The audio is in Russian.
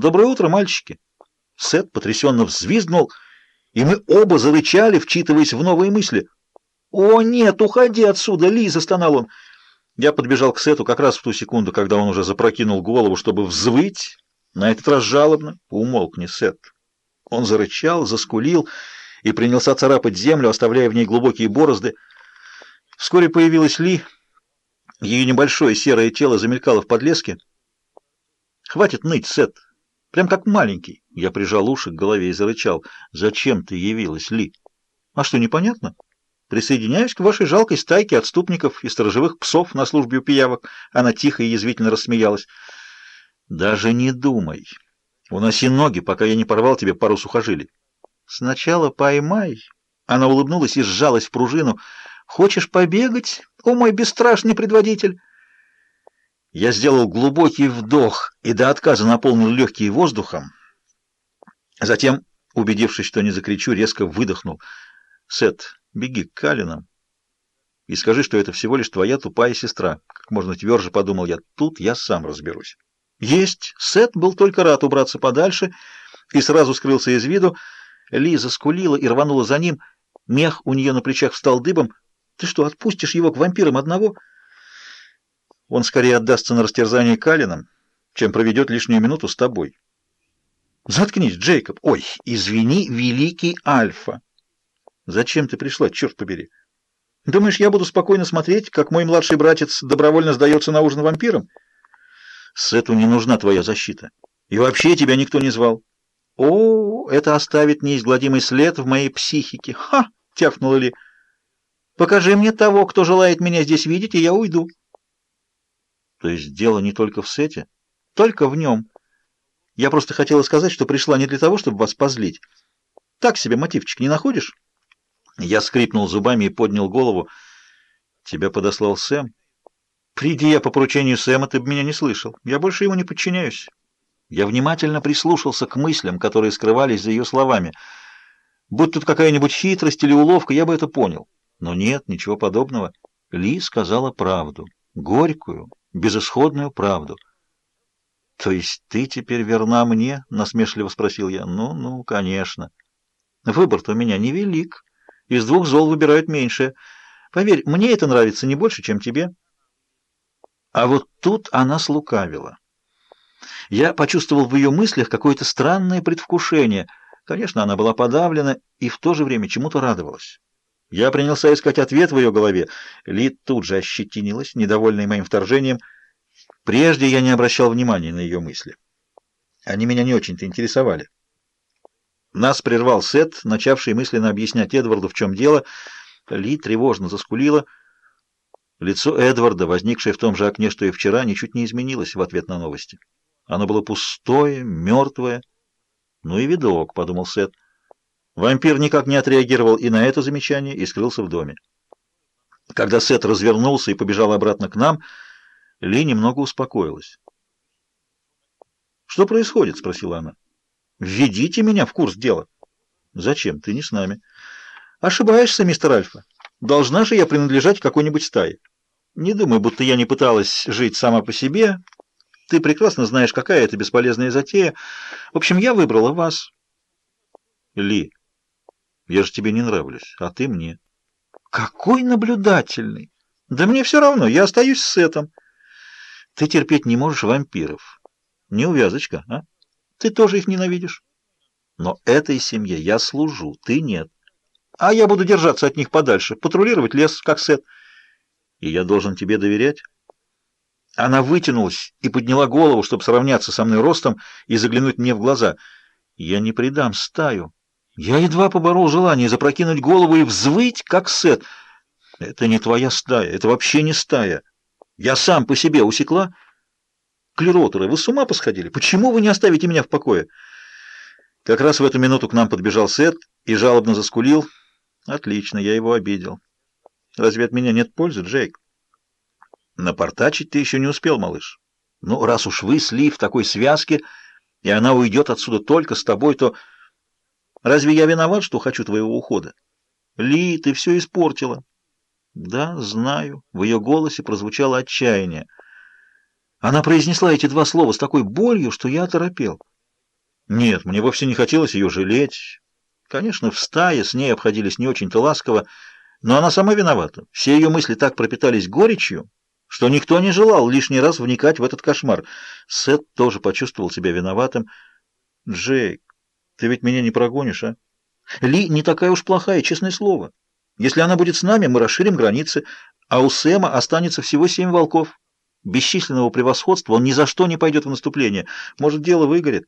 «Доброе утро, мальчики!» Сет потрясенно взвизгнул, и мы оба зарычали, вчитываясь в новые мысли. «О, нет, уходи отсюда, Ли!» — застонал он. Я подбежал к Сету как раз в ту секунду, когда он уже запрокинул голову, чтобы взвыть, на этот раз жалобно. «Умолкни, Сет!» Он зарычал, заскулил и принялся царапать землю, оставляя в ней глубокие борозды. Вскоре появилась Ли. Ее небольшое серое тело замелькало в подлеске. «Хватит ныть, Сет! Прям как маленький!» Я прижал уши к голове и зарычал. «Зачем ты явилась, Ли?» «А что, непонятно?» «Присоединяюсь к вашей жалкой стайке отступников и сторожевых псов на службе у пиявок». Она тихо и язвительно рассмеялась. «Даже не думай. Уноси ноги, пока я не порвал тебе пару сухожилий». «Сначала поймай». Она улыбнулась и сжалась в пружину. «Хочешь побегать, о мой бесстрашный предводитель?» Я сделал глубокий вдох и до отказа наполнил легкие воздухом. Затем, убедившись, что не закричу, резко выдохнул. «Сет, беги к Калинам и скажи, что это всего лишь твоя тупая сестра». Как можно тверже подумал я, тут я сам разберусь. Есть. Сет был только рад убраться подальше и сразу скрылся из виду. Лиза скулила и рванула за ним. Мех у нее на плечах встал дыбом. «Ты что, отпустишь его к вампирам одного?» Он скорее отдастся на растерзание Калинам, чем проведет лишнюю минуту с тобой. Заткнись, Джейкоб. Ой, извини, великий Альфа. Зачем ты пришла, черт побери? Думаешь, я буду спокойно смотреть, как мой младший братец добровольно сдается на ужин вампирам? Сету не нужна твоя защита. И вообще тебя никто не звал. О, это оставит неизгладимый след в моей психике. Ха! тявкнула Ли. Покажи мне того, кто желает меня здесь видеть, и я уйду. То есть дело не только в Сете? Только в нем. Я просто хотела сказать, что пришла не для того, чтобы вас позлить. Так себе мотивчик не находишь? Я скрипнул зубами и поднял голову. Тебя подослал Сэм? Приди я по поручению Сэма, ты бы меня не слышал. Я больше ему не подчиняюсь. Я внимательно прислушался к мыслям, которые скрывались за ее словами. Будь тут какая-нибудь хитрость или уловка, я бы это понял. Но нет, ничего подобного. Ли сказала правду. Горькую, безысходную правду. «То есть ты теперь верна мне?» — насмешливо спросил я. «Ну, ну, конечно. Выбор-то у меня невелик. Из двух зол выбирают меньшее. Поверь, мне это нравится не больше, чем тебе». А вот тут она слукавила. Я почувствовал в ее мыслях какое-то странное предвкушение. Конечно, она была подавлена и в то же время чему-то радовалась. Я принялся искать ответ в ее голове. Ли тут же ощетинилась, недовольная моим вторжением. Прежде я не обращал внимания на ее мысли. Они меня не очень-то интересовали. Нас прервал Сет, начавший мысленно объяснять Эдварду, в чем дело. Ли тревожно заскулила. Лицо Эдварда, возникшее в том же окне, что и вчера, ничуть не изменилось в ответ на новости. Оно было пустое, мертвое. «Ну и видок», — подумал Сет. Вампир никак не отреагировал и на это замечание и скрылся в доме. Когда Сет развернулся и побежал обратно к нам, Ли немного успокоилась. «Что происходит?» — спросила она. «Введите меня в курс дела». «Зачем? Ты не с нами». «Ошибаешься, мистер Альфа. Должна же я принадлежать какой-нибудь стае. Не думай, будто я не пыталась жить сама по себе. Ты прекрасно знаешь, какая это бесполезная затея. В общем, я выбрала вас». «Ли, я же тебе не нравлюсь, а ты мне». «Какой наблюдательный! Да мне все равно, я остаюсь с этим. Ты терпеть не можешь вампиров. Неувязочка, а? Ты тоже их ненавидишь. Но этой семье я служу, ты нет. А я буду держаться от них подальше, патрулировать лес, как Сет. И я должен тебе доверять?» Она вытянулась и подняла голову, чтобы сравняться со мной ростом и заглянуть мне в глаза. «Я не предам стаю». Я едва поборол желание запрокинуть голову и взвыть, как Сет. Это не твоя стая, это вообще не стая. Я сам по себе усекла. Клеротеры, вы с ума посходили? Почему вы не оставите меня в покое? Как раз в эту минуту к нам подбежал Сет и жалобно заскулил. Отлично, я его обидел. Разве от меня нет пользы, Джейк? Напортачить ты еще не успел, малыш. Ну, раз уж вы сли в такой связке, и она уйдет отсюда только с тобой, то... Разве я виноват, что хочу твоего ухода? Ли, ты все испортила. Да, знаю. В ее голосе прозвучало отчаяние. Она произнесла эти два слова с такой болью, что я оторопел. Нет, мне вовсе не хотелось ее жалеть. Конечно, в стае с ней обходились не очень-то ласково, но она сама виновата. Все ее мысли так пропитались горечью, что никто не желал лишний раз вникать в этот кошмар. Сет тоже почувствовал себя виноватым. «Джейк, ты ведь меня не прогонишь, а? Ли не такая уж плохая, честное слово. Если она будет с нами, мы расширим границы, а у Сэма останется всего семь волков. Бесчисленного превосходства он ни за что не пойдет в наступление. Может, дело выгорит».